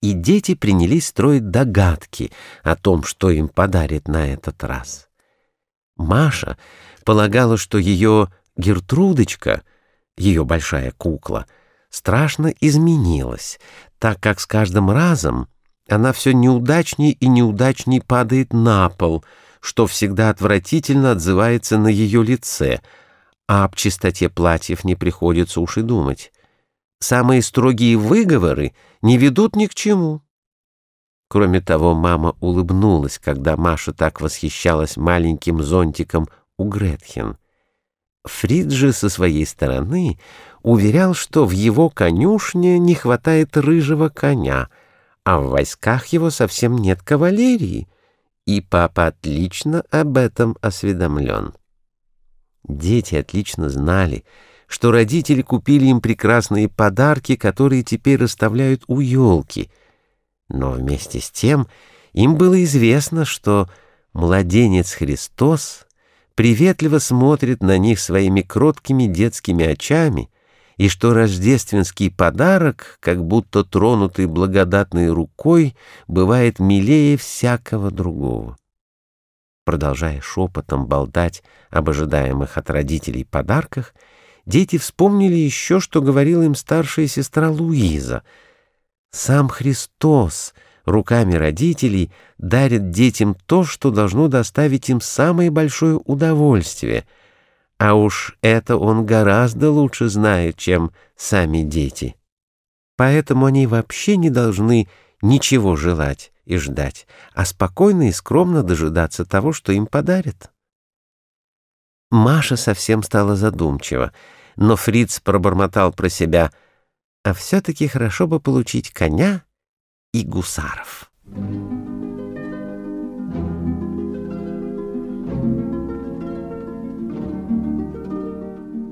и дети принялись строить догадки о том, что им подарит на этот раз. Маша полагала, что ее Гертрудочка, ее большая кукла, страшно изменилась, так как с каждым разом она все неудачней и неудачней падает на пол, что всегда отвратительно отзывается на ее лице, а об чистоте платьев не приходится уж и думать. Самые строгие выговоры не ведут ни к чему. Кроме того, мама улыбнулась, когда Маша так восхищалась маленьким зонтиком у Гретхен. Фрид же со своей стороны уверял, что в его конюшне не хватает рыжего коня, а в войсках его совсем нет кавалерии, и папа отлично об этом осведомлен. Дети отлично знали, что родители купили им прекрасные подарки, которые теперь расставляют у елки. Но вместе с тем им было известно, что младенец Христос приветливо смотрит на них своими кроткими детскими очами, и что рождественский подарок, как будто тронутый благодатной рукой, бывает милее всякого другого. Продолжая шепотом болтать об ожидаемых от родителей подарках, дети вспомнили еще, что говорила им старшая сестра Луиза. Сам Христос руками родителей дарит детям то, что должно доставить им самое большое удовольствие, а уж это он гораздо лучше знает, чем сами дети. Поэтому они вообще не должны ничего желать и ждать, а спокойно и скромно дожидаться того, что им подарят. Маша совсем стала задумчива но Фриц пробормотал про себя, а все-таки хорошо бы получить коня и гусаров.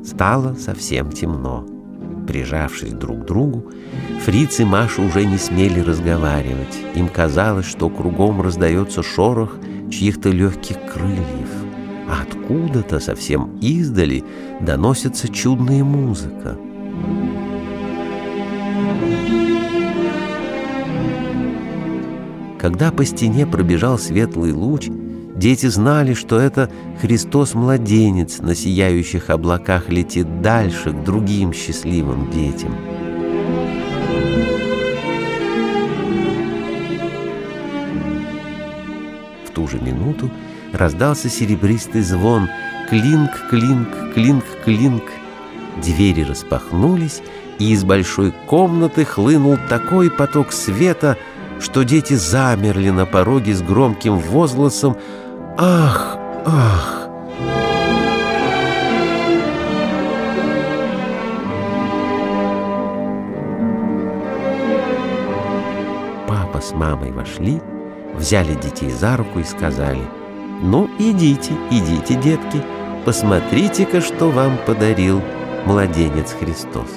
Стало совсем темно. Прижавшись друг к другу, Фриц и Маша уже не смели разговаривать. Им казалось, что кругом раздается шорох чьих-то легких крыльев а откуда-то совсем издали доносится чудная музыка. Когда по стене пробежал светлый луч, дети знали, что это Христос-младенец на сияющих облаках летит дальше к другим счастливым детям. В ту же минуту раздался серебристый звон «Клинк, клинк, клинк, клинк». Двери распахнулись, и из большой комнаты хлынул такой поток света, что дети замерли на пороге с громким возгласом «Ах, ах!». Папа с мамой вошли, взяли детей за руку и сказали – ну, идите, идите, детки, посмотрите-ка, что вам подарил младенец Христос.